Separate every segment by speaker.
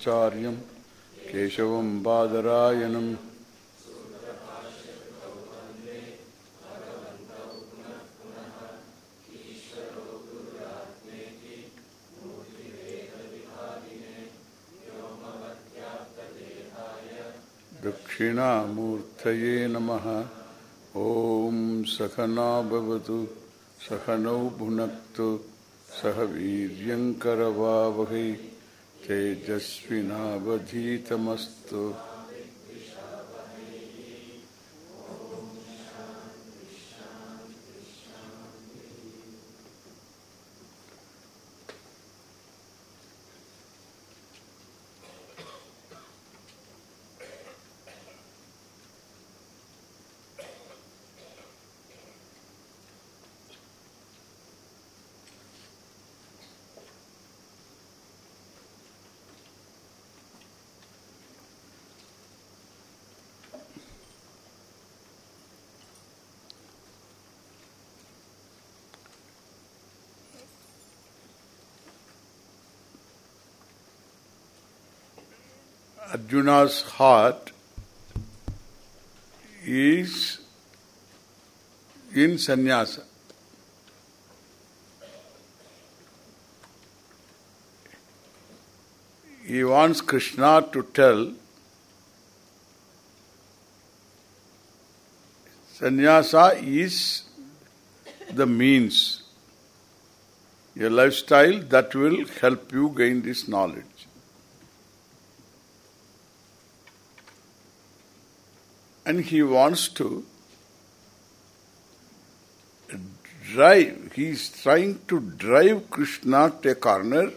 Speaker 1: शङ्कराचार्यं केशवं बादरायणम् दक्षिणामूर्तये नमः। ॐ सहना भवतु सहनौ भुनक्तु सह वीर्यङ्करवावहै। तेजस्विनावधीतमस्तु। Arjuna's heart is in sannyasa. He wants Krishna to tell sannyasa is the means, a lifestyle that will help you gain this knowledge. And he wants to drive, he is trying to drive Krishna to a corner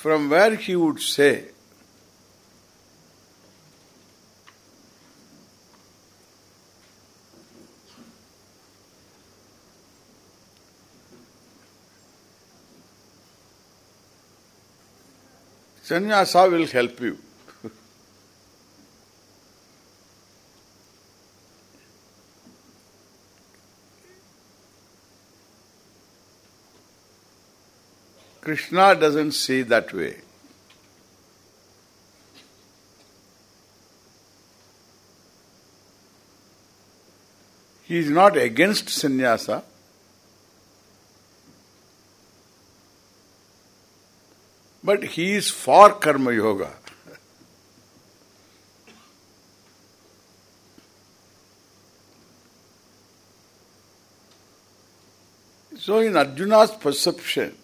Speaker 1: from where he would say, Sannyasa will help you. Krishna doesn't see that way. He is not against sannyasa. But he is for karma yoga. So in Arjuna's perception,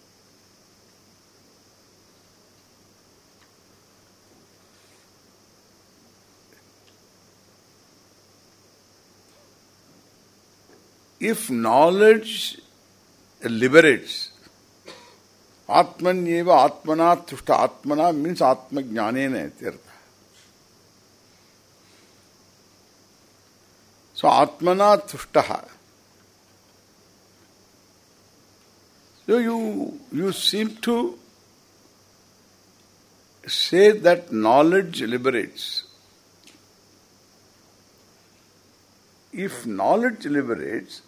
Speaker 1: if knowledge liberates, Atmanyeva Atmana Tushta Atmana means Atma Jnanena ityartha. So Atmana Tushtaha. So you you seem to say that knowledge liberates. If knowledge liberates,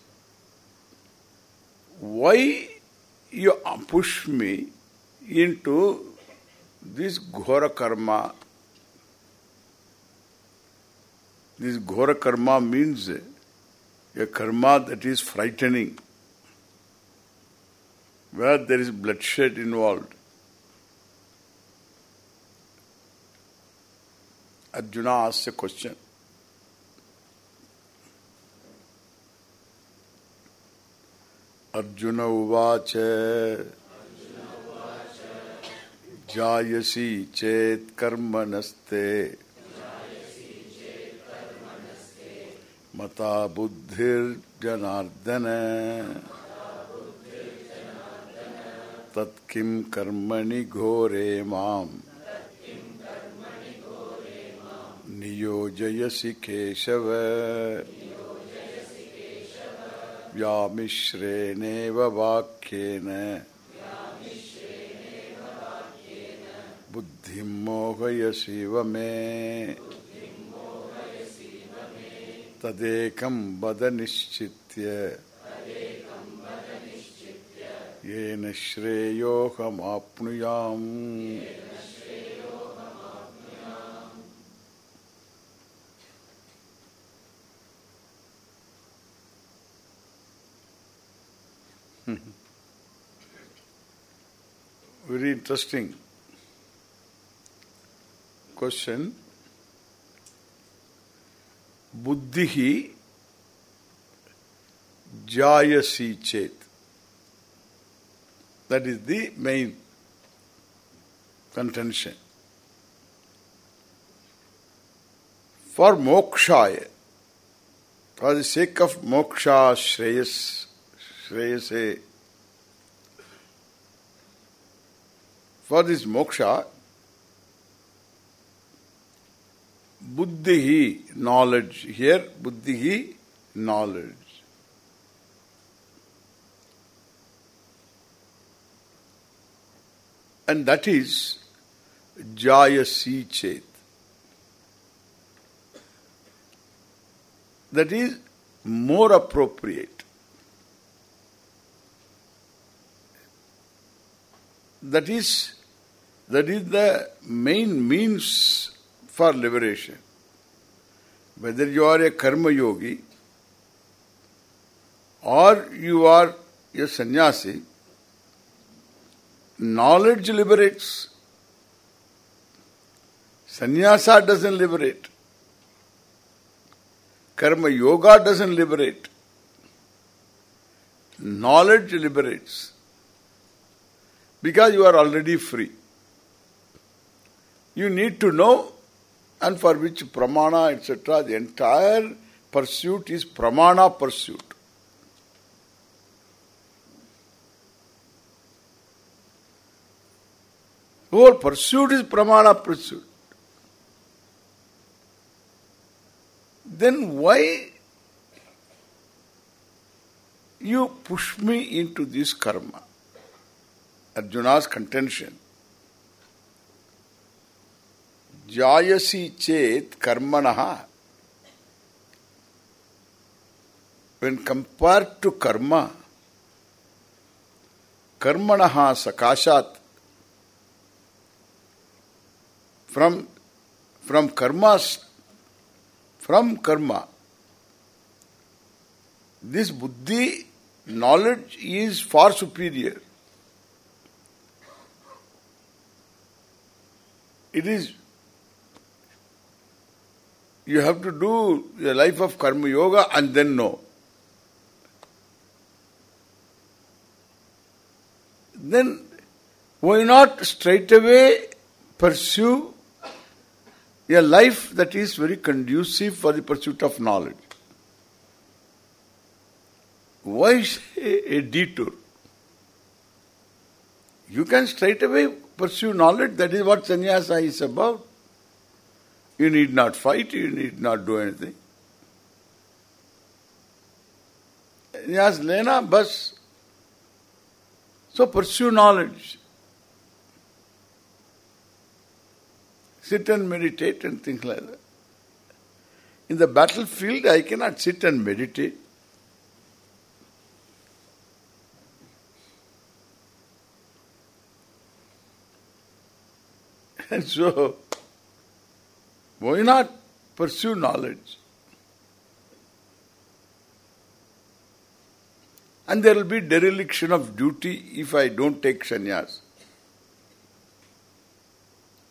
Speaker 1: why you push me into this ghora karma. This ghora karma means a karma that is frightening, where there is bloodshed involved. Arjuna asks a question. Arjun उवाच। जायसी चेत कर्मणस्ते मता बुद्धिर्जनार्दन। तत्किं कर्मणि घोरे माम। नियोजयसि केशव। व्यामिश्रेणेव वाक्येन। बुद्धिं मोहयसीव मे। तदेकं वद निश्चित्य येन श्रेयोऽहमाप्नुयाम् interesting question. Buddhihi jayasi chet. That is the main contention. For mokshaya, for the sake of moksha, shreyas, shreyase, for this moksha, buddhihi, knowledge. Here, buddhihi, knowledge. And that is jayasi chet. That is more appropriate. That is that is the main means for liberation. Whether you are a karma yogi or you are a sannyasi, knowledge liberates. Sannyasa doesn't liberate. Karma yoga doesn't liberate. Knowledge liberates. Because you are already free. You need to know and for which pramana etc. the entire pursuit is pramana pursuit. Whole pursuit is pramana pursuit. Then why you push me into this karma? Arjuna's contention. Jayasi chet karmanaha. When compared to karma, karmanaha sakashat from from karmas from karma this buddhi knowledge is far superior it is you have to do the life of karma yoga and then know. Then why not straight away pursue a life that is very conducive for the pursuit of knowledge? Why a, a detour? You can straight away pursue knowledge, that is what sannyasa is about. You need not fight, you need not do anything. Yes, Lena, bus. So pursue knowledge. Sit and meditate and things like that. In the battlefield, I cannot sit and meditate. And so, why not pursue knowledge? And there will be dereliction of duty if I don't take sannyas.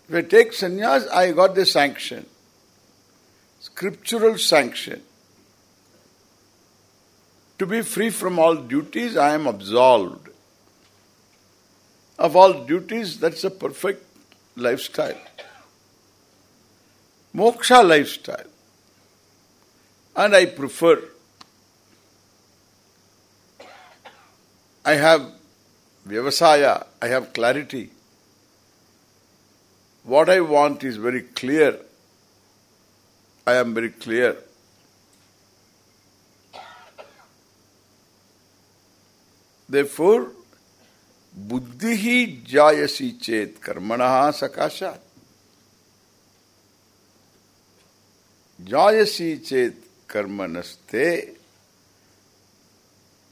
Speaker 1: If I take sannyas, I got the sanction. Scriptural sanction. To be free from all duties, I am absolved. Of all duties, that's a perfect lifestyle moksha lifestyle. And I prefer, I have vyavasaya, I have clarity. What I want is very clear. I am very clear. Therefore, buddhihi jayasi chet karmanaha sakashat. Jayasi chet karmanaste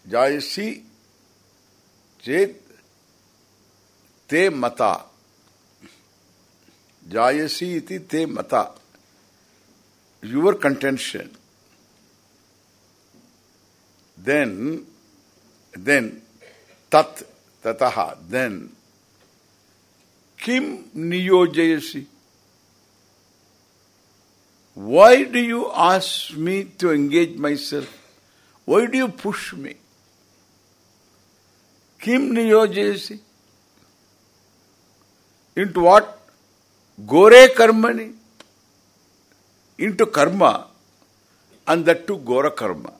Speaker 1: Jayasi Chet te mata. Jayasi iti te mata. Your contention. Then, then, tat, tataha, then, kim niyojayasi? Why do you ask me to engage myself? Why do you push me? Kim niyojayasi? Into what? Ghore karmani. Into karma. And that too Ghora karma.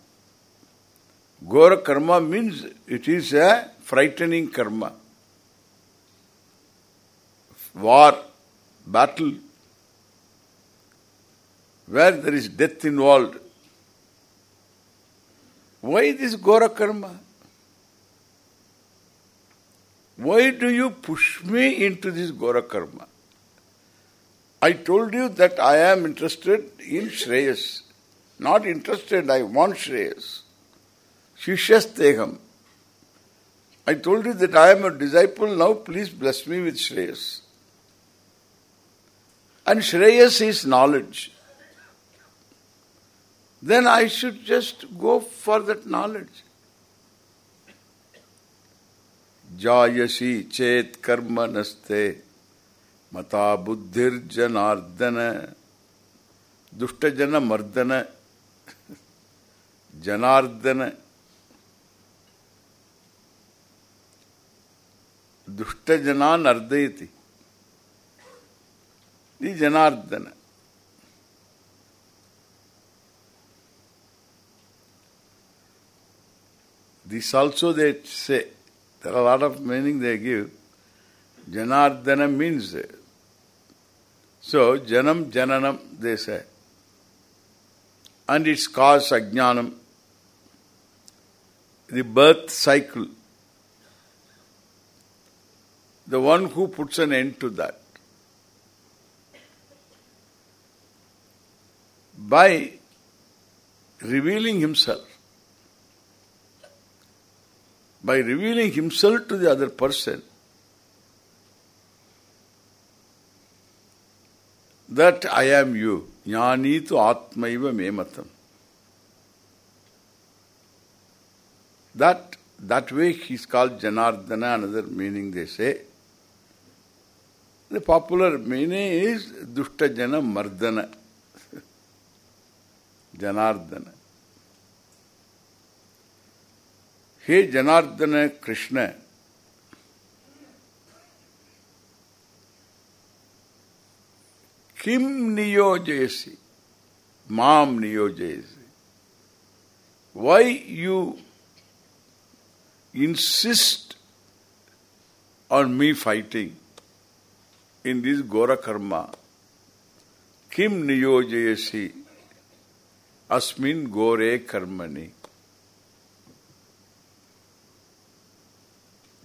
Speaker 1: Ghora karma means it is a frightening karma. War, battle, where there is death involved. Why this Ghora karma? Why do you push me into this Ghora karma? I told you that I am interested in Shreyas. Not interested, I want Shreyas. Shishyasteham. I told you that I am a disciple, now please bless me with Shreyas. And Shreyas is knowledge Then I should just go for that knowledge. जायसी चेत कर्म नस्ते मता बुद्धिर जनार्दन दुष्ट जन मर्दन जनार्दन दुष्ट जनान अर्दयति Janardan This also they say, there are a lot of meaning they give. Janardana means, so Janam Jananam they say. And its cause Ajnanam, the birth cycle. The one who puts an end to that. By revealing himself. By revealing himself to the other person, that I am you. Jnani tu atmaiva mematam. That that way he is called Janardana, another meaning they say. The popular meaning is Dushta Jana Mardana. Janardana. हे जनार्दन कृष्ण, किम नियोजयसि? माम नियोजयसि। Why you insist on me fighting in this गोरकर्मा किम नियोजयसि अस्मिन् गोरे कर्मणि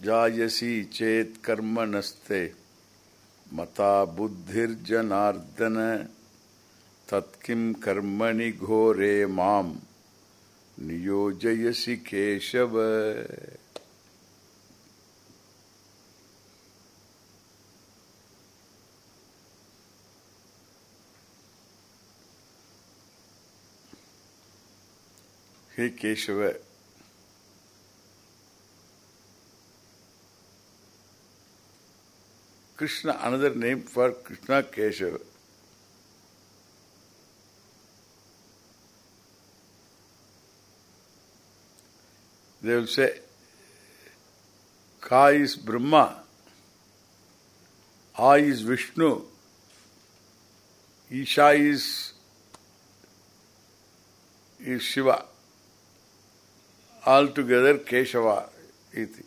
Speaker 1: जायसी चेत कर्म नस्ते मता बुद्धिर्जनार्दन। तत्किम कर्मणि घोरे माम नियोजयसी केशव। हे Keshav Krishna, another name for Krishna Keshava. They will say, Ka is Brahma, A is Vishnu, Isha is, is Shiva. Altogether Keshava iti.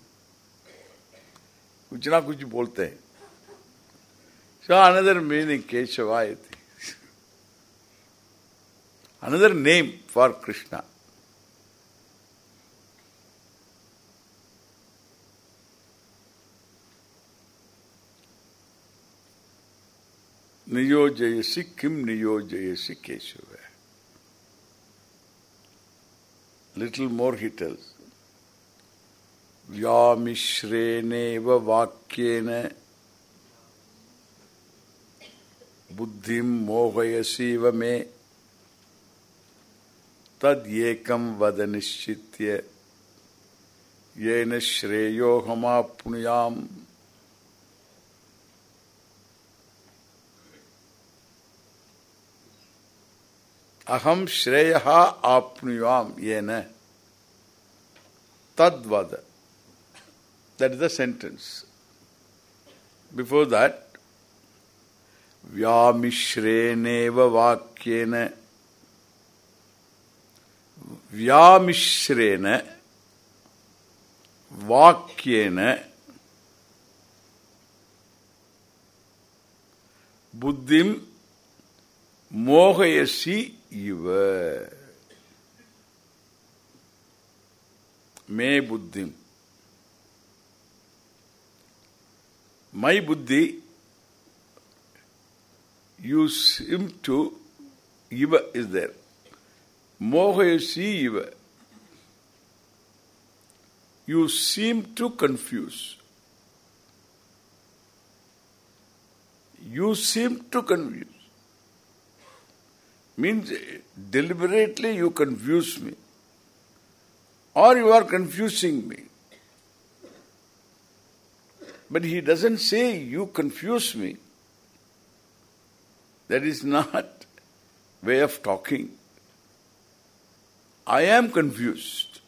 Speaker 1: कुछ ना कुछ बोलते हैं So another meaning Keshava Another name for Krishna. Niyojayasi kim niyojayasi Keshava. Little more he tells. व्यामिश्रेणेव वाक्येन बुद्धिं मोहयसीव मे तद्येकं वद निश्चित्य येन श्रेयोहमाप्नुयाम् अहम श्रेय आपनुयाम येन तद्वद That is the sentence. Before that, व्यामिश्रेणेव वाक्येन व्यामिश्रेण वाक्येन बुद्धिम மோகயசி இவ மே புத்தி மை புத்தி you seem to, iva is there. Mohayasi iva. You seem to confuse. You seem to confuse. Means deliberately you confuse me. Or you are confusing me. But he doesn't say, you confuse me. That is not way of talking. I am confused.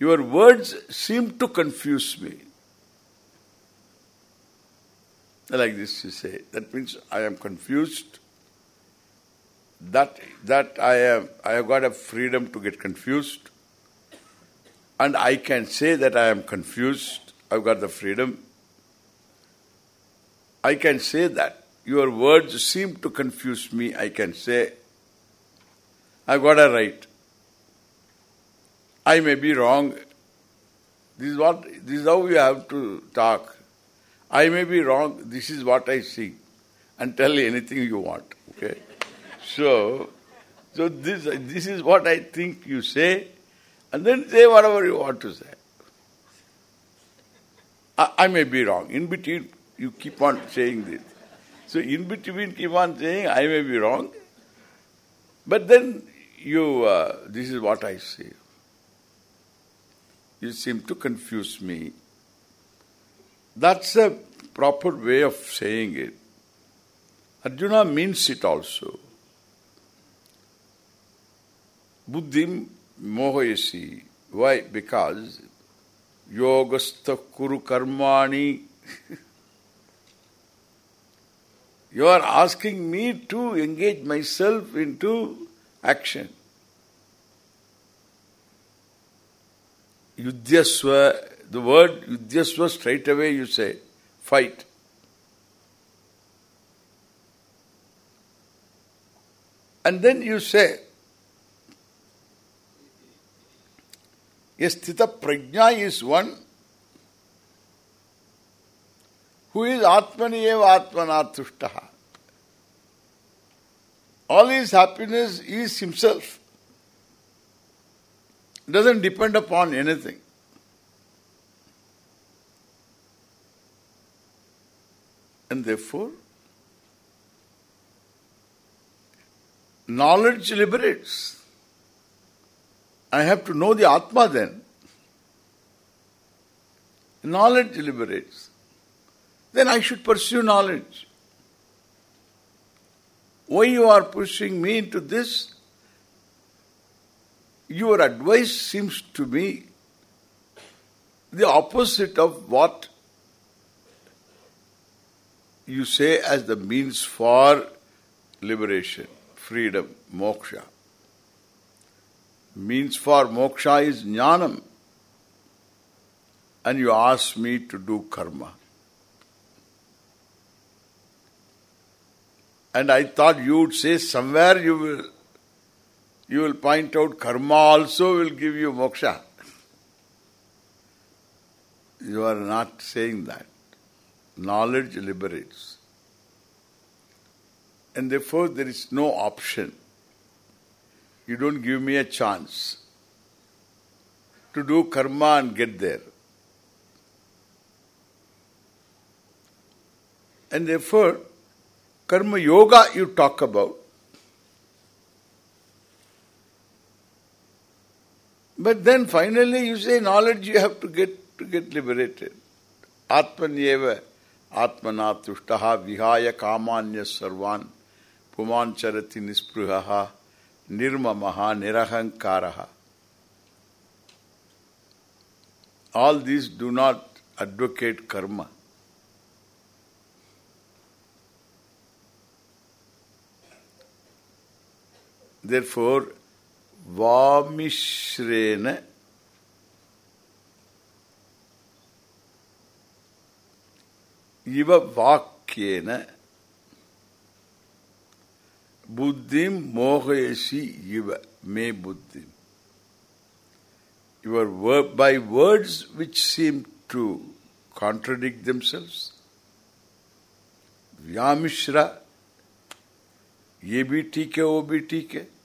Speaker 1: Your words seem to confuse me. Like this you say. That means I am confused. That that I am I have got a freedom to get confused. And I can say that I am confused I've got the freedom. I can say that. Your words seem to confuse me. I can say, I've got a right. I may be wrong. This is what this is how we have to talk. I may be wrong. This is what I see. And tell anything you want. Okay? so so this this is what I think you say, and then say whatever you want to say. I, I may be wrong. In between, you keep on saying this. So in between, keep on saying, I may be wrong. But then you, uh, this is what I say. You seem to confuse me. That's a proper way of saying it. Arjuna means it also. Buddhim mohayasi. Why? Because yogastha kuru karmani. you are asking me to engage myself into action. Yudhyasva, the word Yudhyasva straight away you say, fight. And then you say, sthita prajna is one who is atmani eva atmanatushtaha. All his happiness is himself. Doesn't depend upon anything. And therefore, knowledge liberates. I have to know the Atma then. Knowledge liberates. Then I should pursue knowledge. Why you are pushing me into this? Your advice seems to me the opposite of what you say as the means for liberation, freedom, moksha means for moksha is jnanam. And you ask me to do karma. And I thought you would say somewhere you will you will point out karma also will give you moksha. You are not saying that. Knowledge liberates. And therefore there is no option you don't give me a chance. to do karma and get there. And therefore, karma yoga you talk about. But then finally you say knowledge you have to get to get liberated. Atmanyeva atmana tushtaha vihaya kamanya sarvan pumancharati nispruhaha nirmamaha nirahankaraha. All these do not advocate karma. Therefore, Vyamishrena iva vakyena buddhim mohayasi iva me buddhim. Your word, by words which seem to contradict themselves, Vyamishra ये भी ठीक है वो भी ठीक है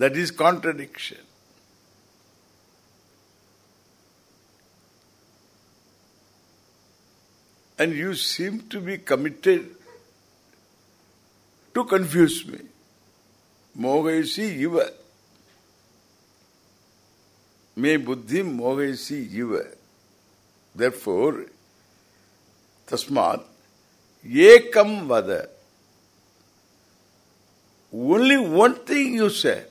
Speaker 1: that is contradiction and you seem to be committed to confuse me mogayasi yiva me buddhi mogayasi yiva therefore tasmat Ekam vada. Only one thing you say.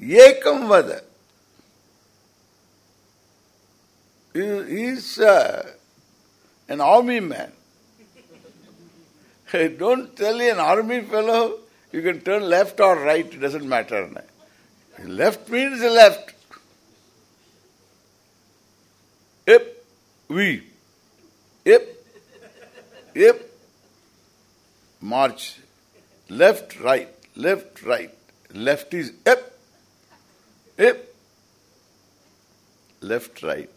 Speaker 1: Ekam vada. He is uh, an army man. Don't tell you an army fellow you can turn left or right, it doesn't matter. Left means left. If we. Yep. Yep. March. Left, right. Left, right. Left is yep. Yep. Left, right.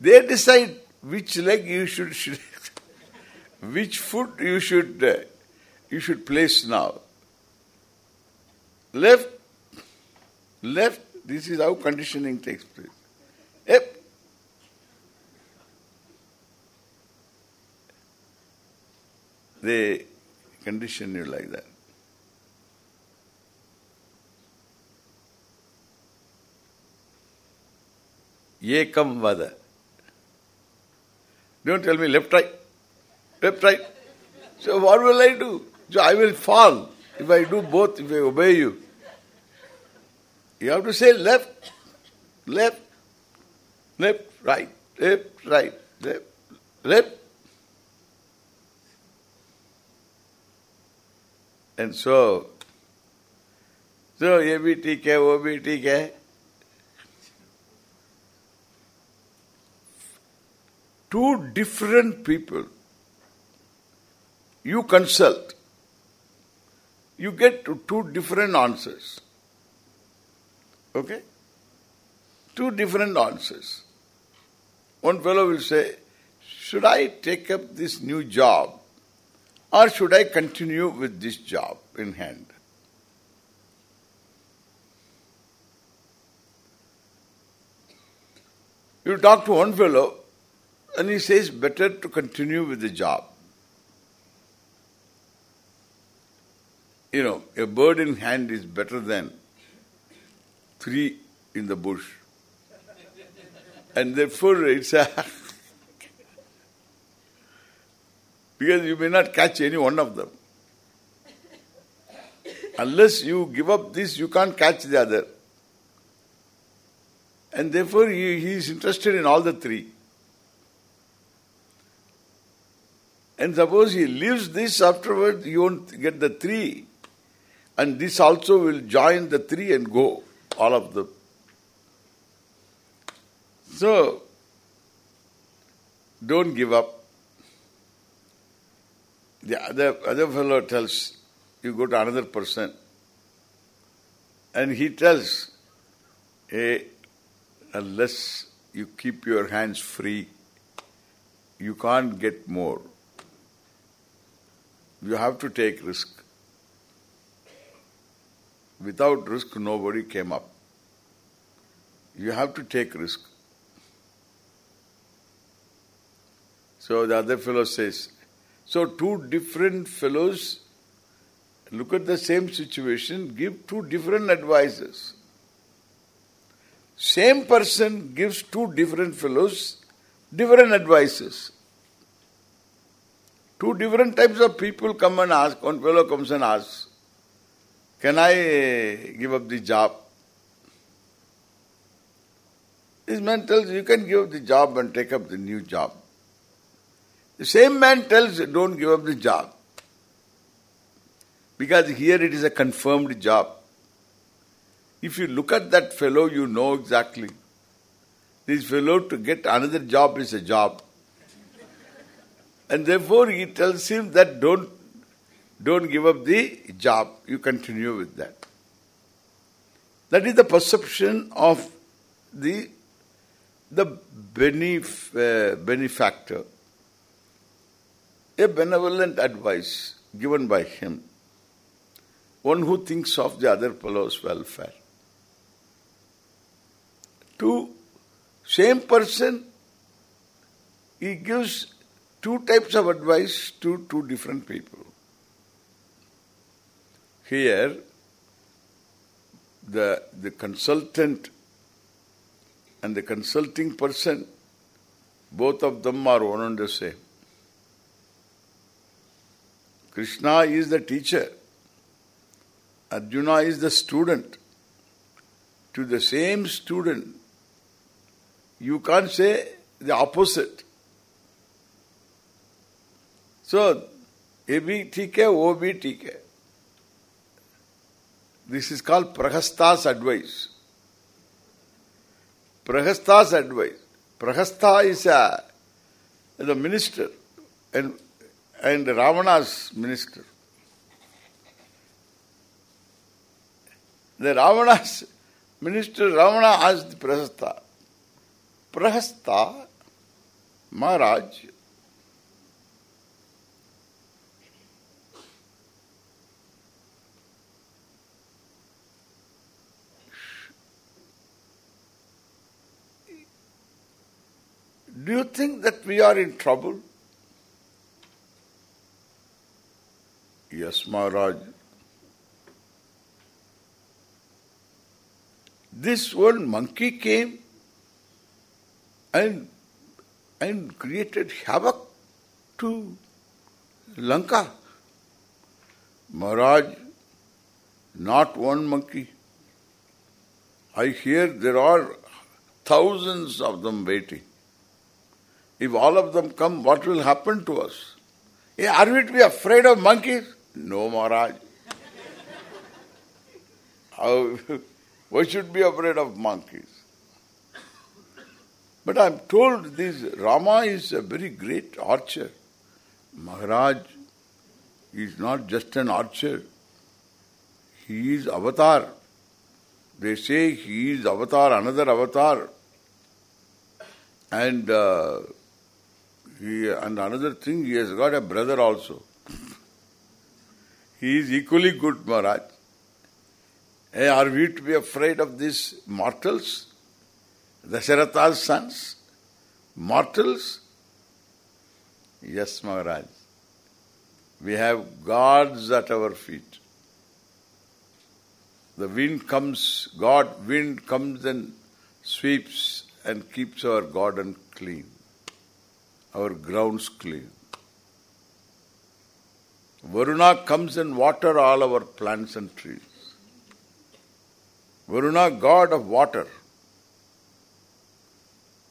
Speaker 1: They decide which leg you should, should which foot you should uh, you should place now. Left, left, this is how conditioning takes place. Yep. They condition you like that. Ekam vada. Don't tell me left, right. Left, right. So what will I do? So I will fall if I do both, if I obey you. You have to say left, left, left, right, left, right, left, left, And so, so ये भी ठीक है वो भी ठीक है two different people you consult you get two different answers okay two different answers one fellow will say should I take up this new job or should I continue with this job in hand? You talk to one fellow and he says better to continue with the job. You know, a bird in hand is better than three in the bush. And therefore it's a because you may not catch any one of them. Unless you give up this, you can't catch the other. And therefore he, he is interested in all the three. And suppose he leaves this afterwards, you won't get the three. And this also will join the three and go, all of them. So, don't give up. The other, other fellow tells, you go to another person, and he tells, hey, unless you keep your hands free, you can't get more. You have to take risk. Without risk, nobody came up. You have to take risk. So the other fellow says, so two different fellows look at the same situation, give two different advices. Same person gives two different fellows different advices. Two different types of people come and ask. One fellow comes and asks, can I eh, give up the job? This man tells you can give up the job and take up the new job. The same man tells don't give up the job. Because here it is a confirmed job. If you look at that fellow, you know exactly. This fellow to get another job is a job. And therefore he tells him that don't don't give up the job. You continue with that. That is the perception of the the benef uh, benefactor. A benevolent advice given by him. One who thinks of the other fellow's welfare. To same person, he gives two types of advice to two different people. Here, the the consultant and the consulting person, both of them are one and the same. Krishna is the teacher. Arjuna is the student. To the same student, you can't say the opposite. So, A B ठीक है वो भी ठीक है This is called Prahasta's advice. Prahasta's advice. Prahastha is a, the minister and and Ravana's minister. The Ravana's minister, Ravana asked the Prahasta, Prahasta, Maharaj, Do you think that we are in trouble? Yes, Maharaj. This one monkey came and and created havoc to Lanka. Maharaj, not one monkey. I hear there are thousands of them waiting. If all of them come, what will happen to us? Hey, are we to be afraid of monkeys? No, Maharaj. How, why should be afraid of monkeys? But I'm told this Rama is a very great archer. Maharaj is not just an archer. He is avatar. They say he is avatar, another avatar. And uh, he, and another thing, he has got a brother also. He is equally good, Maharaj. Hey, are we to be afraid of these mortals? the Dasharatha's sons? Mortals? Yes, Maharaj. We have gods at our feet. The wind comes, God, wind comes and sweeps and keeps our garden clean, our grounds clean. Varuna comes and water all our plants and trees. Varuna, god of water.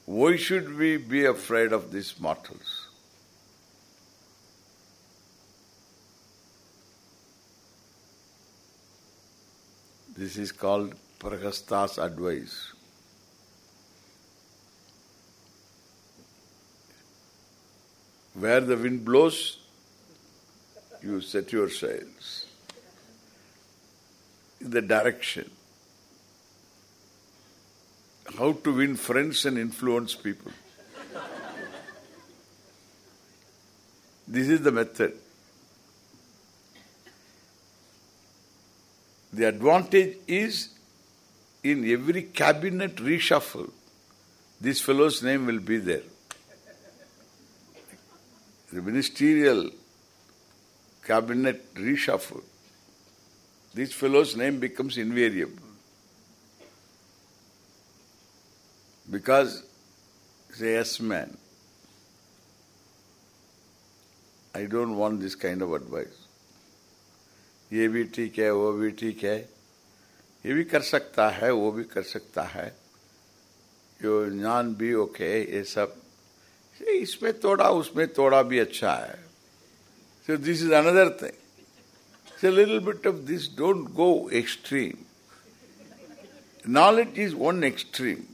Speaker 1: Why should we be afraid of these mortals? This is called Prahasta's advice. Where the wind blows, you set yourselves in the direction how to win friends and influence people. this is the method. The advantage is in every cabinet reshuffle, this fellow's name will be there. The ministerial cabinet reshuffle, this fellow's name becomes invariable. Because he's a yes man. I don't want this kind of advice. ये भी ठीक है वो भी ठीक है ये भी कर सकता है वो भी कर सकता है यो ज्ञान भी ओके ये सब इसमें थोड़ा उसमें थोड़ा भी अच्छा है so this is another thing. It's a little bit of this don't go extreme. Knowledge is one extreme.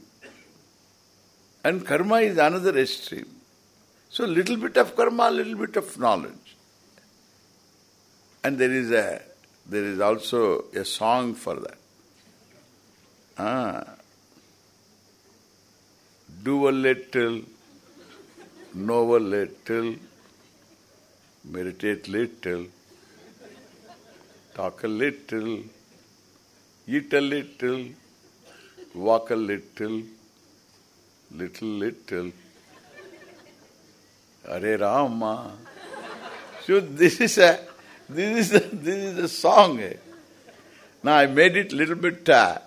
Speaker 1: And karma is another extreme. So little bit of karma little bit of knowledge. And there is a there is also a song for that. Ah. Do a little, know a little, meditate little, talk a little, eat a little, walk a little, little, little. Hare Rama. So this is a this is a, this is a song. Now I made it little bit uh,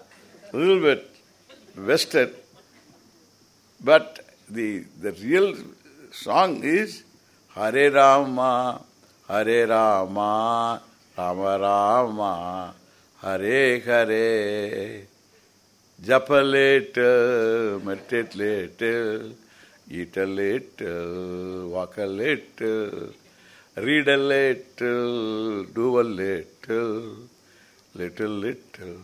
Speaker 1: little bit western, but the the real song is Hare Rama, Hare Rama, Rama Rama, Hare Hare. Japa little, meditate little, eat a little, walk a little, read a little, do a little, little, little.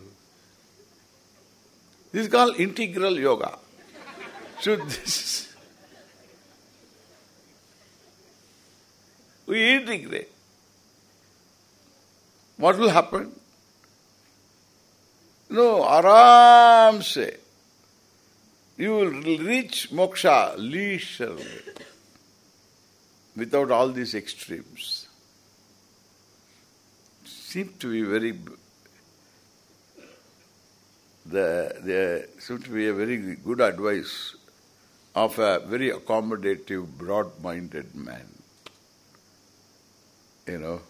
Speaker 1: This is called integral yoga. So this we integrate. What will happen? No, aram. You will reach moksha leisurely without all these extremes. Seem to be very the, the seems to be a very good advice of a very accommodative, broad-minded man. You know.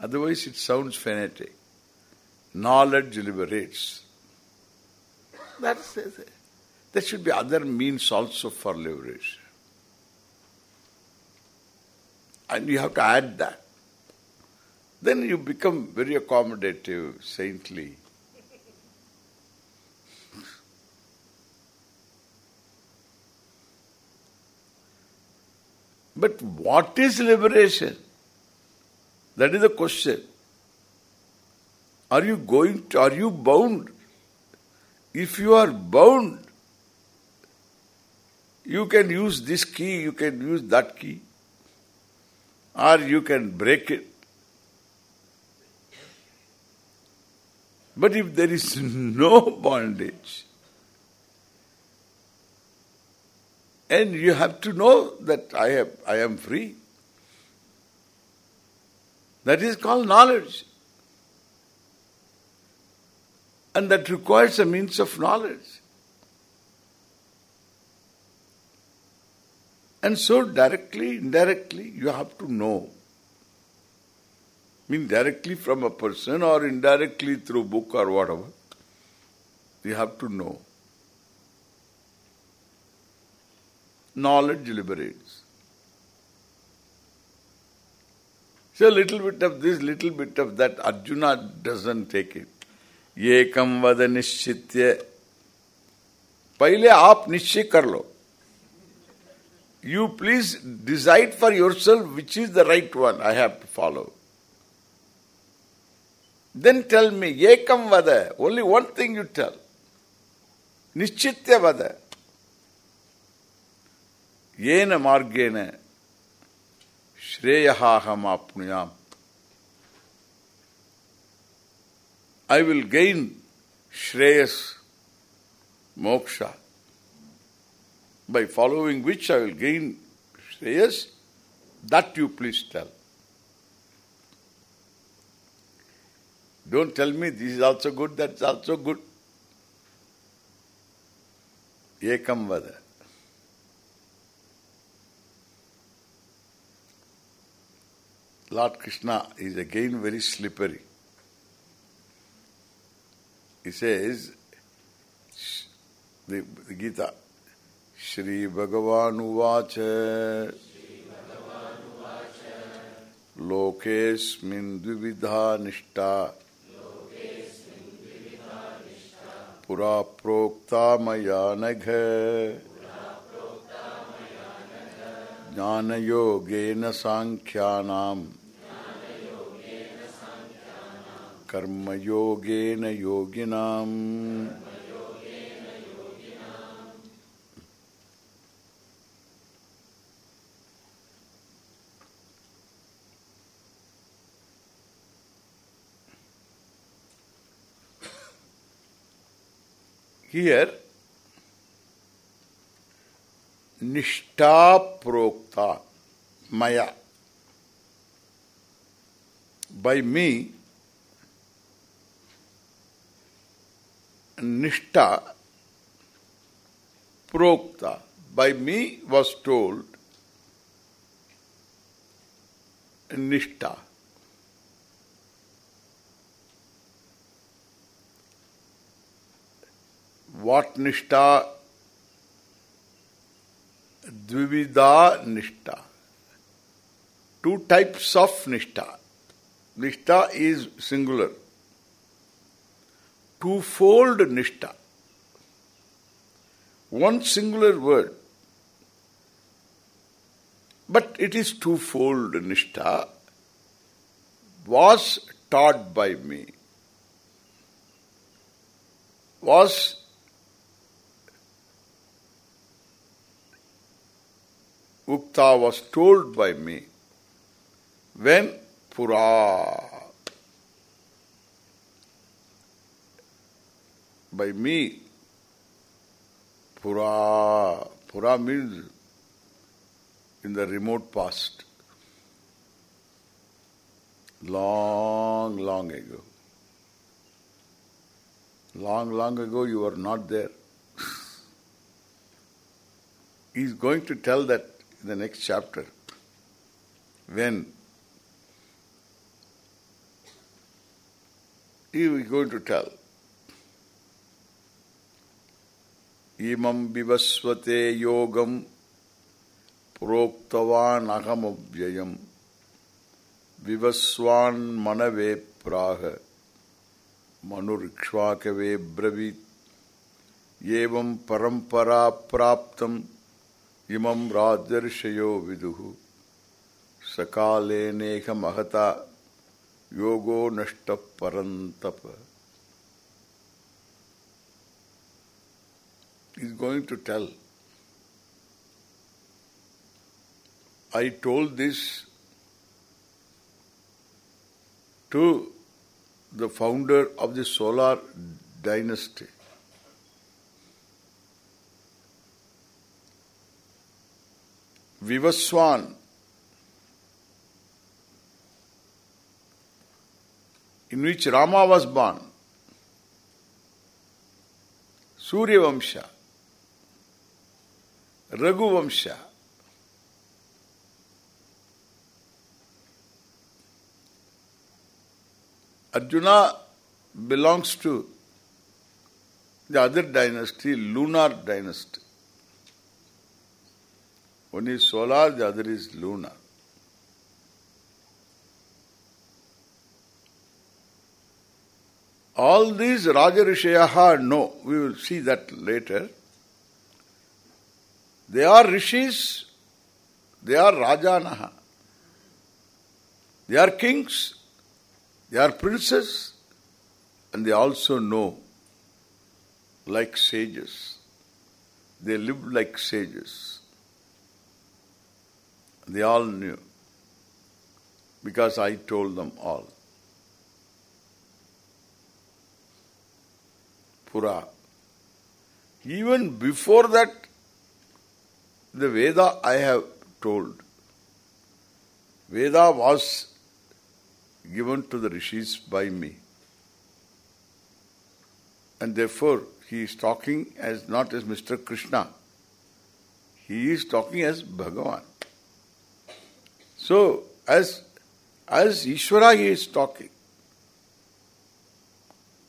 Speaker 1: Otherwise it sounds fanatic. Knowledge liberates. That's there should be other means also for liberation. And you have to add that. Then you become very accommodative, saintly. But what is liberation? That is the question. Are you going to, are you bound? If you are bound, you can use this key, you can use that key, or you can break it. But if there is no bondage, And you have to know that I am, I am free. That is called knowledge. And that requires a means of knowledge. And so directly, indirectly, you have to know. I mean directly from a person or indirectly through book or whatever. You have to know. knowledge liberates. So little bit of this, little bit of that, Arjuna doesn't take it. Yekam vada nishchitya. Paile aap nishchay. You please decide for yourself which is the right one I have to follow. Then tell me, Yekam vada. Only one thing you tell. Nishchitya vada. Yena margena. Shreyahaham I will gain Shreyas Moksha by following which I will gain Shreyas that you please tell. Don't tell me this is also good, that's also good. Ekam vada. Lord Krishna is again very slippery. He says, the, Gita, Sri Bhagavan Uvacha, Lokesmin dvividha Nishta, Pura Prokta Mayanagha, Jnana कर्मयोगेन योगिनाम। Here निष्ठा प्रोक्ता मया by me Nishta Prokta, by me was told Nishta. What nishta? Dvivida nishta. Two types of nishta. Nishta is singular. Twofold nishta. One singular word. But it is twofold nishta was taught by me. Was Ukta was told by me when Pura by me Pura Pura means in the remote past. Long long ago. Long long ago you were not there. He is going to tell that in the next chapter, when? He is going to tell, Imam vivasvate yogam proktavan ahamabhyayam vivaswan manave praha manurikshvakave bravit evam parampara praptam इमं राजर्षयो विदुः सकालेनेह महता योगो नष्ट परंतप is going to tell I told this to the founder of the solar dynasty Vivaswan. In which Rama was born. Surya Vamsha. Arjuna belongs to the other dynasty, lunar dynasty. One is solar, the other is lunar. All these Rajarishayaha know, we will see that later. They are rishis, they are Rajanaha. They are kings, they are princes, and they also know like sages. They live like sages. They all knew because I told them all. Pura. Even before that, the Veda I have told. Veda was given to the rishis by me. And therefore, he is talking as not as Mr. Krishna. He is talking as Bhagavan. So, as as Ishvara he is talking.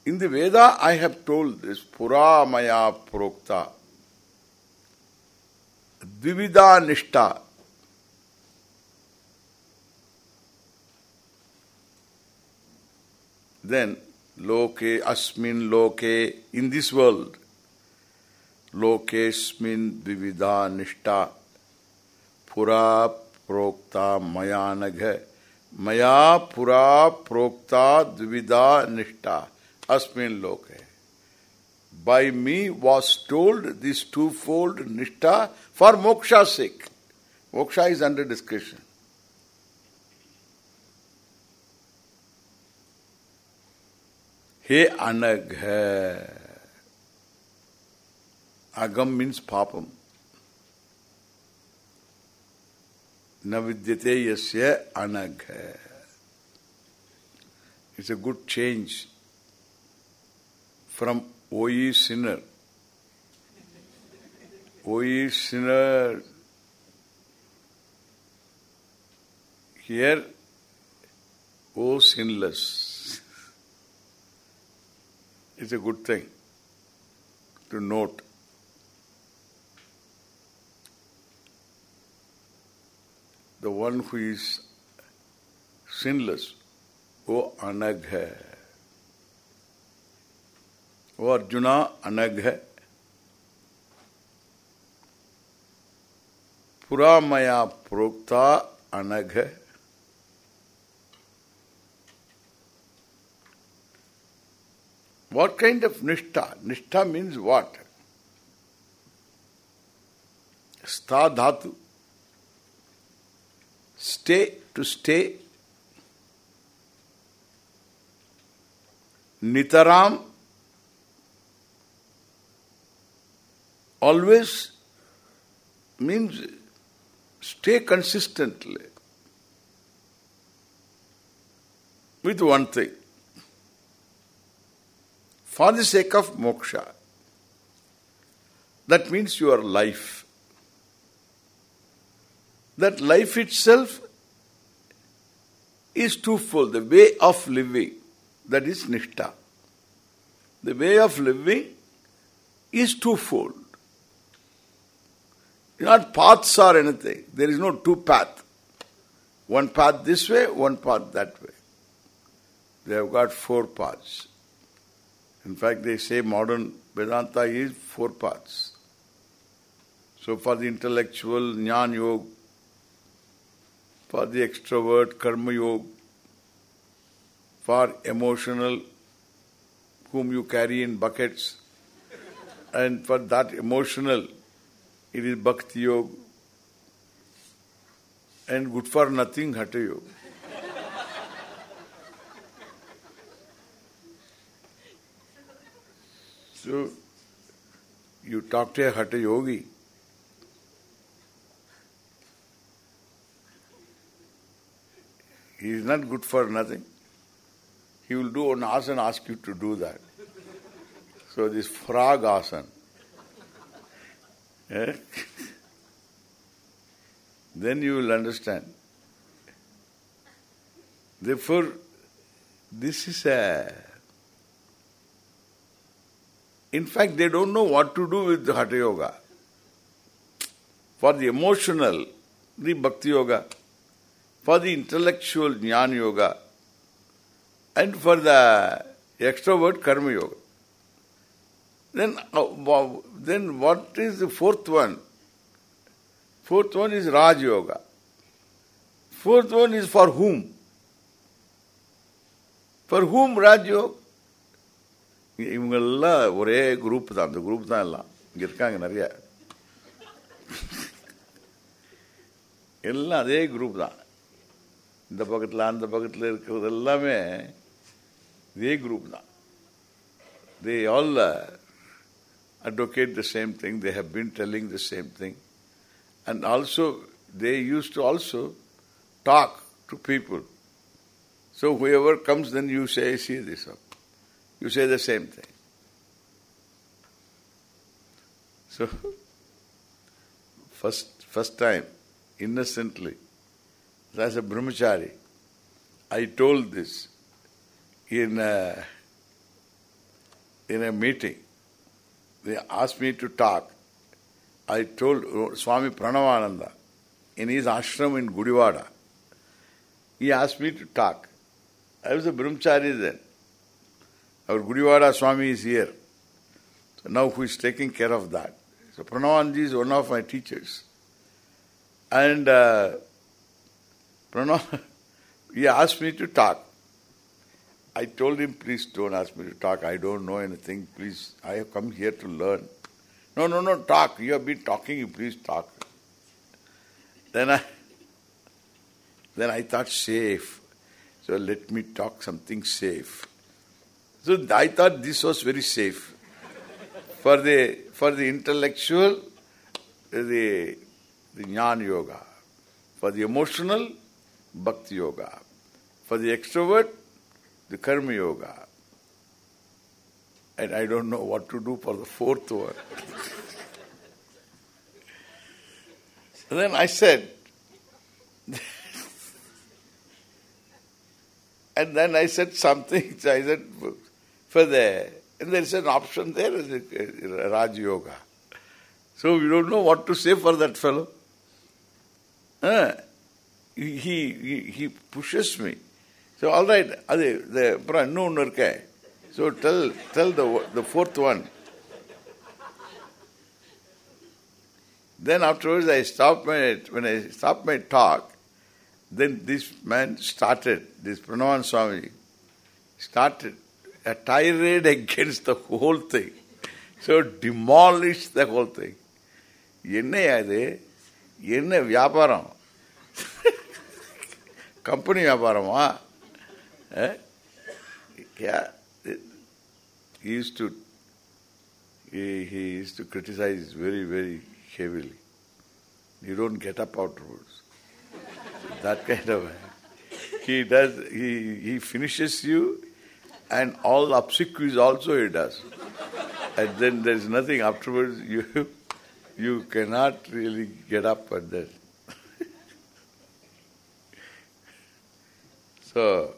Speaker 1: In the Veda I have told this Pura Maya Prokta द्विविधा निष्ठा then लोके अस्मिन लोके in this world लोकेस्मिन द्विविधा निष्ठा पुरा प्रोक्ता मयानघ, मया पुरा प्रोक्ता द्विविधा निष्ठा अस्मिन लोके। by me was told this twofold nishta for moksha's sake. Moksha is under discussion. He anagha. Agham means papam. Navidyate yasya anagha. It's a good change from O ye sinner, O ye sinner, here, O sinless. It's a good thing to note. The one who is sinless, O anagha. वो अर्जुना अनग है। पुरा मया प्रोक्ता अनग है। What kind of निष्ठा? निष्ठा means what स्था धातु। स्टे टू स्टे नितराम Always means stay consistently with one thing for the sake of moksha. That means your life. That life itself is twofold. The way of living, that is nishtha. The way of living is twofold. Not paths or anything. There is no two path. One path this way, one path that way. They have got four paths. In fact, they say modern Vedanta is four paths. So for the intellectual, Jnana Yoga, for the extrovert, Karma Yoga, for emotional, whom you carry in buckets, and for that emotional, it is Bhakti Yoga, and good for nothing, Hatha Yoga. So, you talk to a Hatha Yogi, he is not good for nothing. He will do an asana, ask you to do that. So this frog asana. Eh? then you will understand. Therefore, this is a in fact, they don't know what to do with the Hatha Yoga. For the emotional, the Bhakti Yoga. For the intellectual, Jnana Yoga. And for the extrovert, Karma Yoga. Then, uh, then what is the fourth one? Fourth one is Raj Yoga. Fourth one is for whom? For whom Raj Yoga? இவங்கெல்லாம் ஒரே group தான் அந்த group தான் எல்லாம் இங்க இருக்காங்க நிறைய எல்லாம் அதே குரூப் தான் இந்த பக்கத்தில் அந்த பக்கத்தில் இருக்கிறது எல்லாமே இதே குரூப் தான் they all advocate the same thing, they have been telling the same thing. And also, they used to also talk to people. So whoever comes, then you say, see this up. You say the same thing. So, first first time, innocently, as a brahmachari, I told this in a, in a meeting. They asked me to talk. I told Swami Pranavananda in his ashram in Gudivada. He asked me to talk. I was a brahmachari then. Our Gudivada Swami is here. So now who is taking care of that? So Pranavanji is one of my teachers. And uh, Pranav, he asked me to talk. I told him, please don't ask me to talk. I don't know anything. Please, I have come here to learn. No, no, no, talk. You have been talking, you please talk. Then I then I thought safe. So let me talk something safe. So I thought this was very safe. For the for the intellectual, the the jnana yoga. For the emotional, bhakti yoga. For the extrovert, the karma yoga. And I don't know what to do for the fourth one. then I said, and then I said something, so I said, for the, and there is an option there, Raj Yoga. So we don't know what to say for that fellow. Uh, he, he, he pushes me. So all right, அது அப்புறம் இன்னொன்று இருக்கே So tell tell the the fourth one. Then afterwards I stopped my when I stopped my talk, then this man started, this Pranavan Swami started a tirade against the whole thing. So demolished the whole thing. என்ன அது என்ன வியாபாரம் company வியாபாரமா yeah he used to he, he used to criticize very very heavily. You don't get up afterwards that kind of he does he he finishes you and all obsequies also he does. And then there's nothing afterwards you you cannot really get up at that. So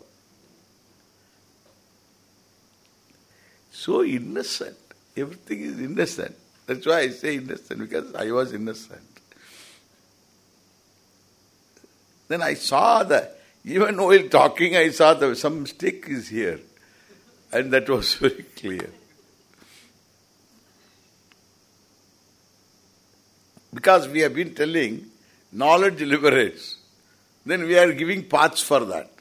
Speaker 1: so innocent. Everything is innocent. That's why I say innocent, because I was innocent. Then I saw that, even while talking, I saw that some mistake is here. And that was very clear. Because we have been telling, knowledge liberates. Then we are giving paths for that.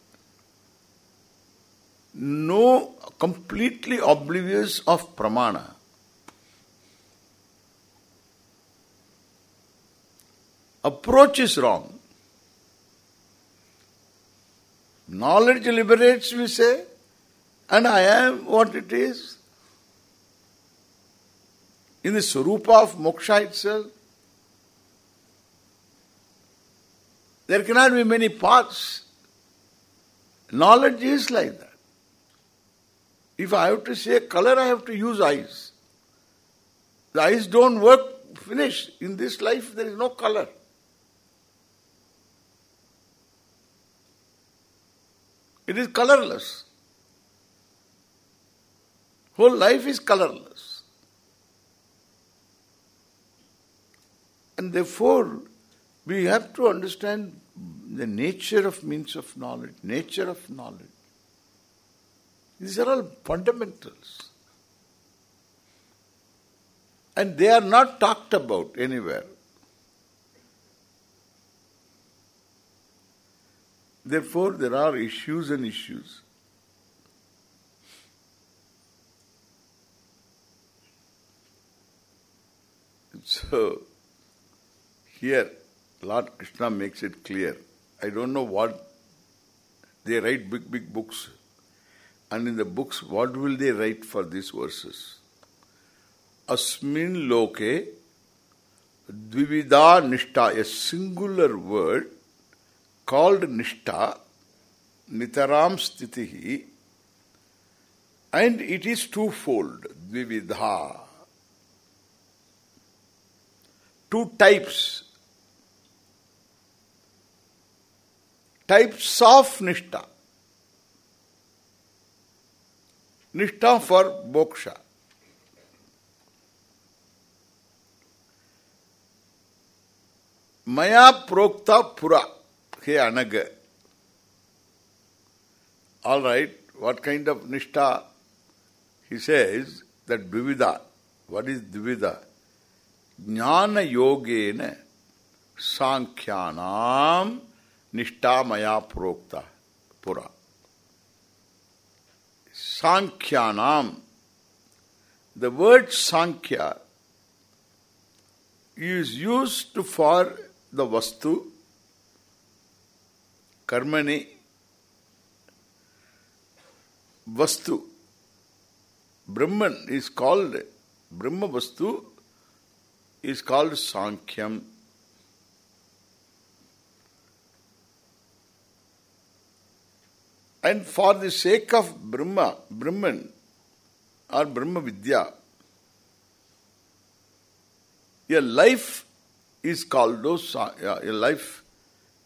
Speaker 1: No completely oblivious of pramana. Approach is wrong. Knowledge liberates, we say, and I am what it is. In the Sarupa of moksha itself, there cannot be many paths. Knowledge is like that. If I have to say color, I have to use eyes. The eyes don't work, finish. In this life, there is no color. It is colorless. Whole life is colorless. And therefore, we have to understand the nature of means of knowledge, nature of knowledge. These are all fundamentals. And they are not talked about anywhere. Therefore, there are issues and issues. So, here, Lord Krishna makes it clear. I don't know what they write big, big books. And in the books, what will they write for these verses? Asmin loke dvivida nishta, a singular word called nishta, nitaram stitihi, and it is twofold, dvividha. two types. Types of Nishta. Nishta for moksha. Maya prokta pura. He anaga. All right, what kind of nishta? He says that dvivida. What is dvivida? Jnana yogena sankhyanam nishta maya prokta pura. Sankhyanam. The word Sankhya is used for the Vastu, Karmani, Vastu. Brahman is called, Brahma Vastu is called Sankhyam. And for the sake of Brahma, Brahman or Brahma Vidya, a life is called a life,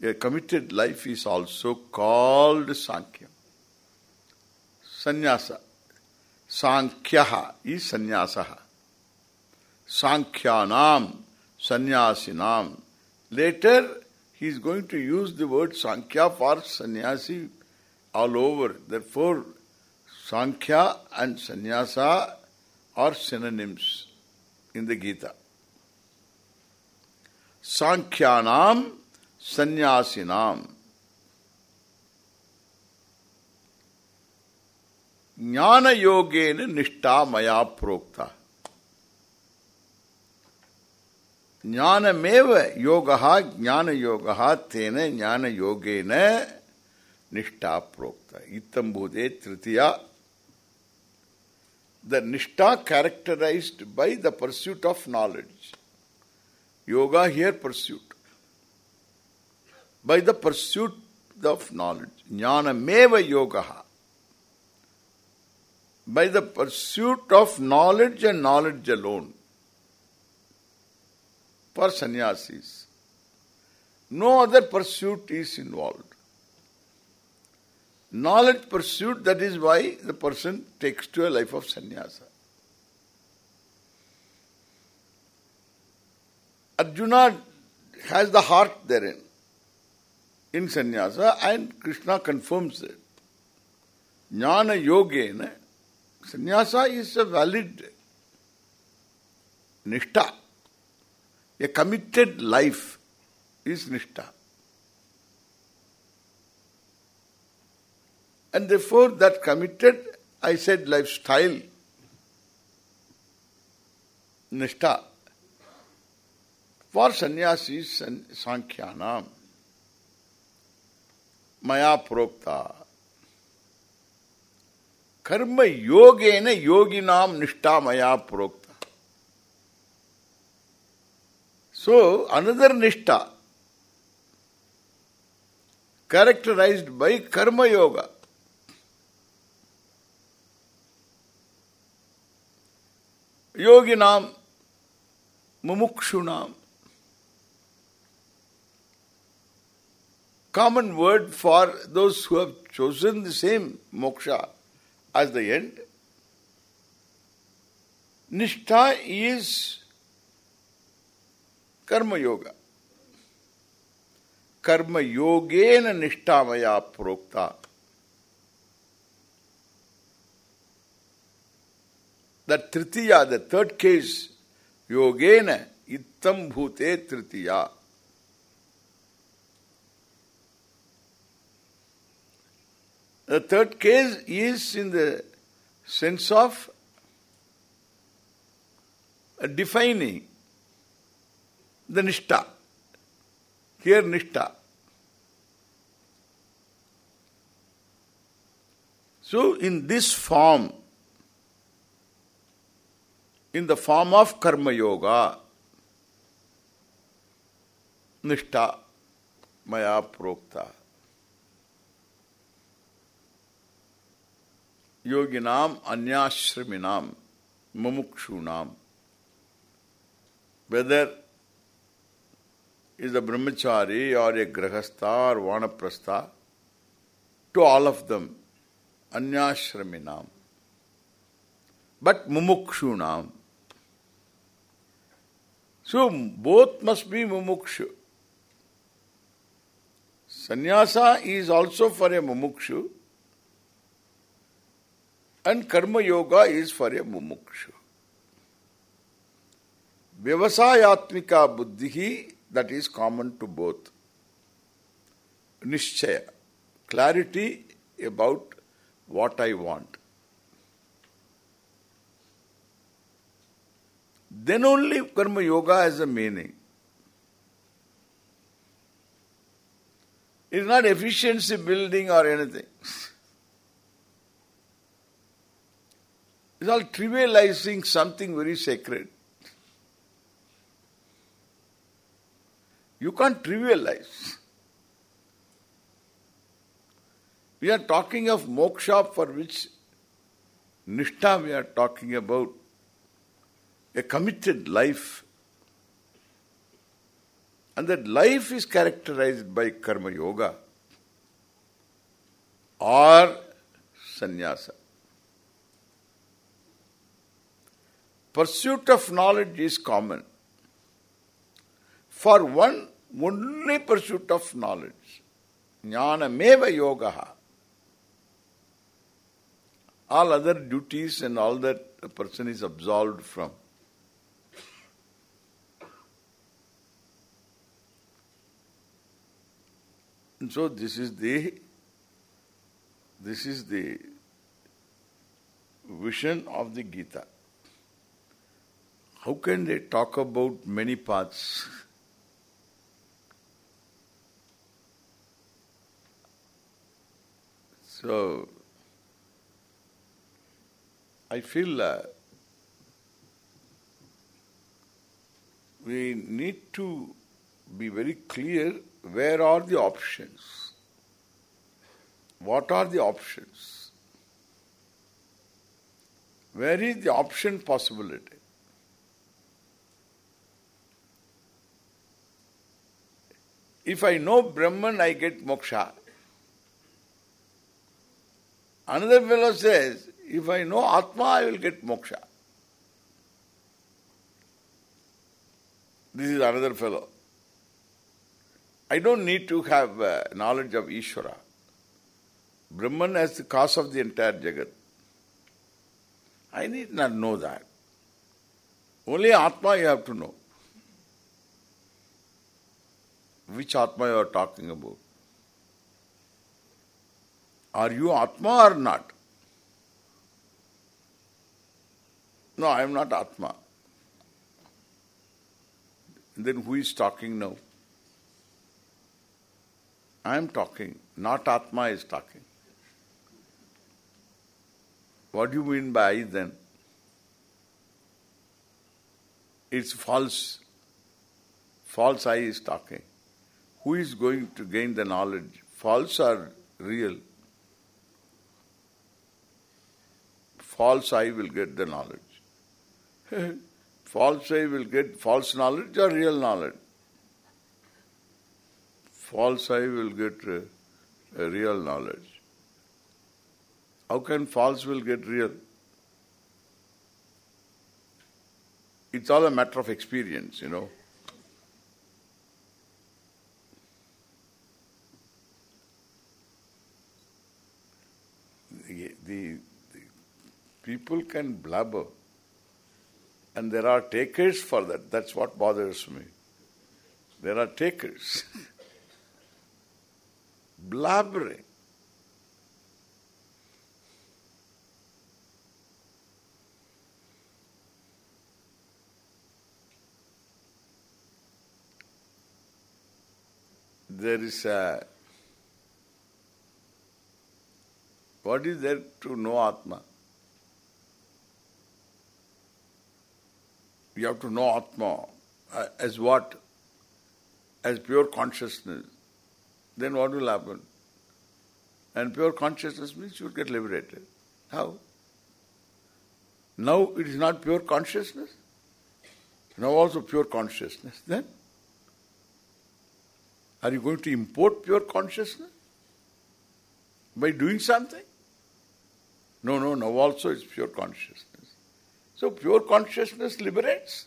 Speaker 1: a committed life is also called Sankhya. Sannyasa. Sankhyaha is sannyasaha. Sankhyanam, sannyasinam. Later, he is going to use the word Sankhya for sannyasi all over. Therefore, Sankhya and Sannyasa are synonyms in the Gita. Sankhyanam, Sannyasinam. Jnana yogena nishta maya prokta. Jnanameva yogaha jnana yogaha tena jnana yogena निष्ठा प्रोक्ता भूते तृतीया the nishtha characterized by the pursuit of knowledge. Yoga here pursuit. By the pursuit of knowledge. Jnana meva yogaha. by the pursuit of knowledge and knowledge alone for sannyasis. No other pursuit is involved. Knowledge pursuit, that is why the person takes to a life of sannyasa. Arjuna has the heart therein, in sannyasa, and Krishna confirms it. Jnana yogena Sannyasa is a valid nishtha. A committed life is nishtha. And therefore that committed, I said lifestyle, nishtha, for sannyasis and sankhyanam, maya prokta. कर्म योगेन योगिनाम निष्ठा मया प्रोक्ता so another निष्ठा characterized by karma yoga yoginam mumukshunam common word for those who have chosen the same moksha as the end. Nishtha is karma yoga. Karma yogena nishtha maya prokta. The tritiya, the third case, yogena ittam bhute tritiya. The third case is in the sense of defining the nishta. Here nishta. So in this form, in the form of karma yoga, nishta maya prokta. yoginam anyashraminam mumukshunam whether is a brahmachari or a grahastha or vanaprastha, to all of them, anyashraminam. But mumukshunam. So both must be mumukshu. Sannyasa is also for a mumukshu and karma yoga is for a mumukshu. Vyavasayatmika buddhi that is common to both. Nishchaya, clarity about what I want. Then only karma yoga has a meaning. It is not efficiency building or anything. It's all trivializing something very sacred. You can't trivialize. We are talking of moksha for which nishtha we are talking about. A committed life. And that life is characterized by karma yoga or sannyasa. Pursuit of knowledge is common. For one, only pursuit of knowledge. Jnanameva yoga. All other duties and all that a person is absolved from. And so this is the this is the vision of the Gita. How can they talk about many paths? So, I feel uh, we need to be very clear where are the options. What are the options? Where is the option possibility? If I know Brahman, I get moksha. Another fellow says, if I know Atma, I will get moksha. This is another fellow. I don't need to have uh, knowledge of Ishvara. Brahman as the cause of the entire Jagat. I need not know that. Only Atma you have to know. Which Atma you are talking about? Are you Atma or not? No, I am not Atma. Then who is talking now? I am talking, not Atma is talking. What do you mean by I then? It's false. False I is talking. Who is going to gain the knowledge? False or real? False I will get the knowledge. false I will get false knowledge or real knowledge? False I will get uh, real knowledge. How can false will get real? It's all a matter of experience, you know. The, the, the people can blabber and there are takers for that. That's what bothers me. There are takers. blabbering. There is a what is there to know Atma? You have to know Atma uh, as what? As pure consciousness then what will happen? And pure consciousness means you will get liberated. How? Now it is not pure consciousness. Now also pure consciousness. Then Are you going to import pure consciousness? By doing something? No, no, now also it's pure consciousness. So pure consciousness liberates.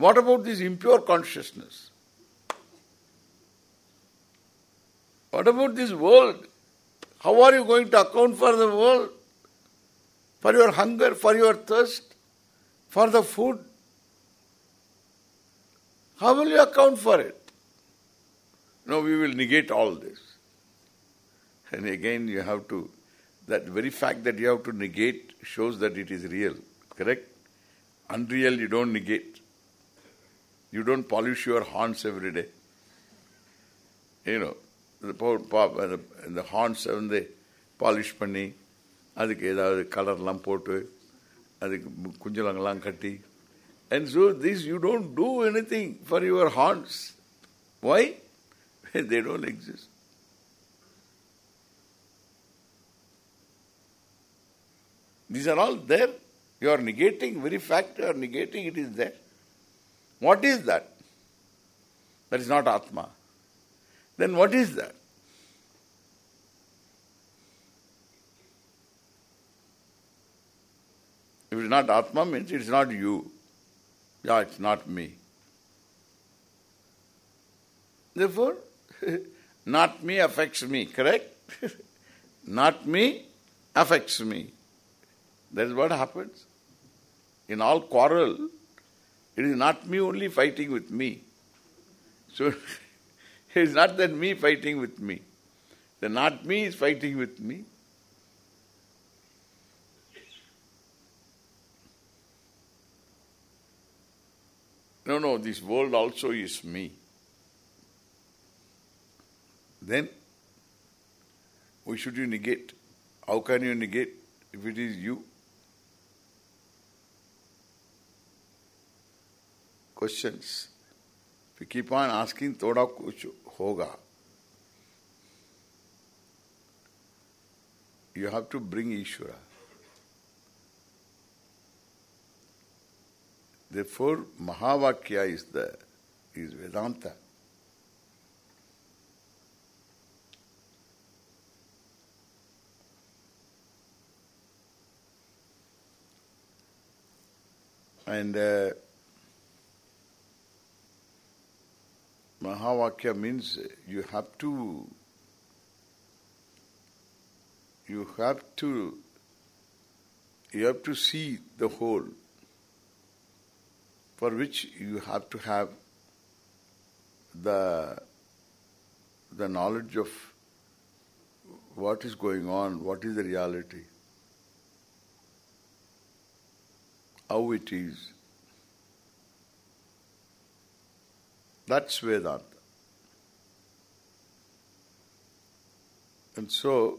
Speaker 1: What about this impure consciousness? What about this world? How are you going to account for the world? For your hunger, for your thirst, for the food? How will you account for it? No, we will negate all this. And again you have to, that very fact that you have to negate shows that it is real. Correct? Unreal you don't negate. You don't polish your horns every day. You know, the pop and the horns வந்து polish பண்ணி அதுக்கு ஏதாவது கலர்லாம் போட்டு அதுக்கு குஞ்சலங்கெல்லாம் கட்டி and so this you don't do anything for your horns. Why? they don't exist. These are all there. You are negating, very fact you are negating, it is there. What is that? That is not Atma. Then what is that? If it is not Atma means it is not you. Yeah, it's not me. Therefore, not me affects me, correct? not me affects me. That is what happens. In all quarrel, it is not me only fighting with me. So, it is not that me fighting with me. The not me is fighting with me. No, no, this world also is me. Then, why should you negate? How can you negate if it is you? Questions. If you keep on asking, thoda kuch hoga. You have to bring Ishvara. Therefore, Mahavakya is the is Vedanta. And uh, Mahavakya means you have to you have to you have to see the whole for which you have to have the the knowledge of what is going on, what is the reality, how it is. That's Vedanta. And so,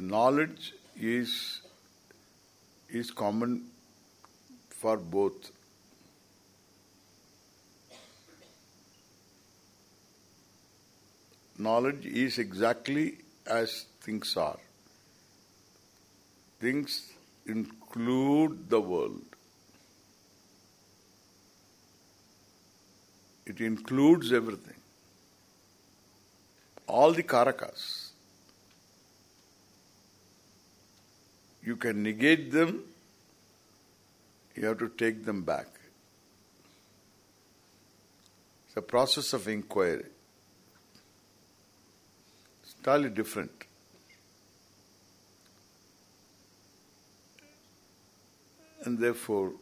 Speaker 1: knowledge is is common for both. Knowledge is exactly as things are. Things include the world. It includes everything. All the karakas. You can negate them, you have to take them back. It's a process of inquiry. It's entirely different. And therefore,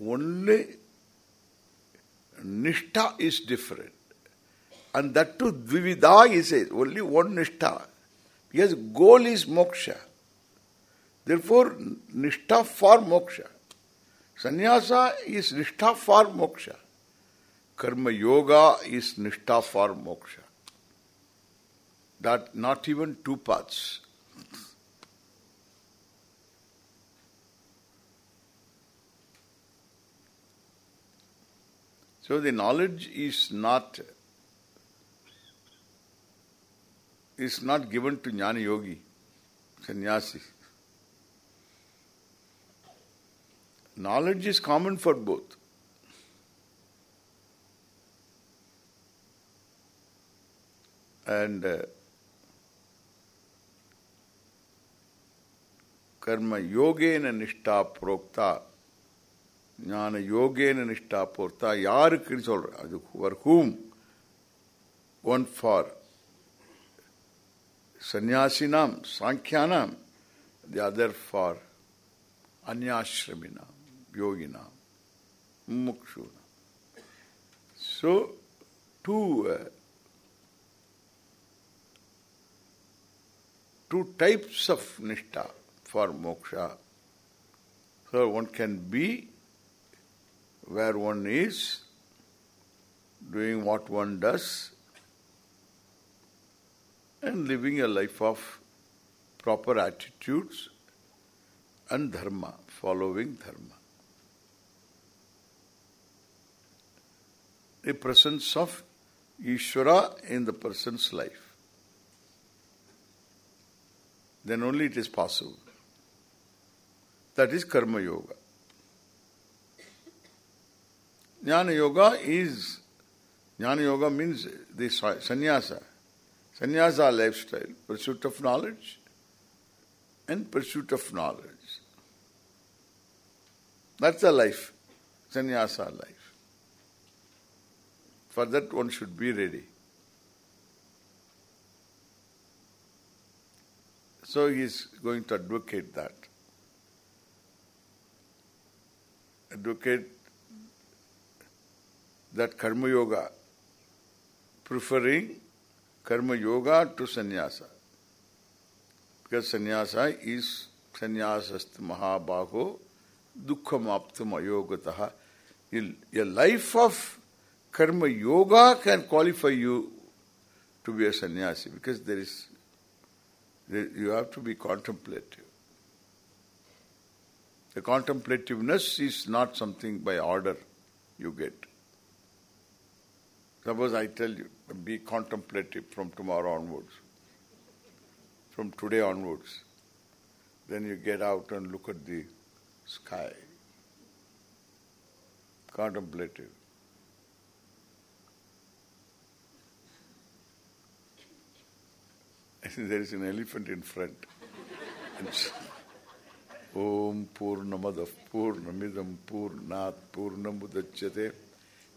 Speaker 1: only nishtha is different. And that too, dvividha is it, only one nishtha. Because goal is moksha. Therefore, nishtha for moksha. Sannyasa is nishtha for moksha. Karma yoga is nishtha for moksha. That not even two paths. So the knowledge is not is not given to jnana yogi, sannyasi. Knowledge is common for both. And uh, karma yogena nishtha prokta ஞான யோகேன நிஷ்டா பொறுத்தா யாருக்குன்னு சொல்ற அது for whom one for sannyasinam sankyanam the other for anyashraminam yoginam mukshunam so two uh, two types of nishtha for moksha so one can be where one is doing what one does and living a life of proper attitudes and dharma, following dharma. The presence of Ishvara in the person's life. Then only it is possible. That is Karma Yoga. Jnana Yoga is, Jnana Yoga means the sannyasa. Sannyasa lifestyle, pursuit of knowledge and pursuit of knowledge. That's the life, sannyasa life. For that one should be ready. So he is going to advocate that. Advocate that karma yoga, preferring karma yoga to sannyasa. Because sannyasa is sannyasast mahabaho dukkham aptam ayogataha. A life of karma yoga can qualify you to be a sannyasi because there is you have to be contemplative. The contemplativeness is not something by order you get. Suppose I tell you, be contemplative from tomorrow onwards, from today onwards. Then you get out and look at the sky. Contemplative. I see there is an elephant in front. Om Purnamadav Purnamidam Purnat Purnamudachyate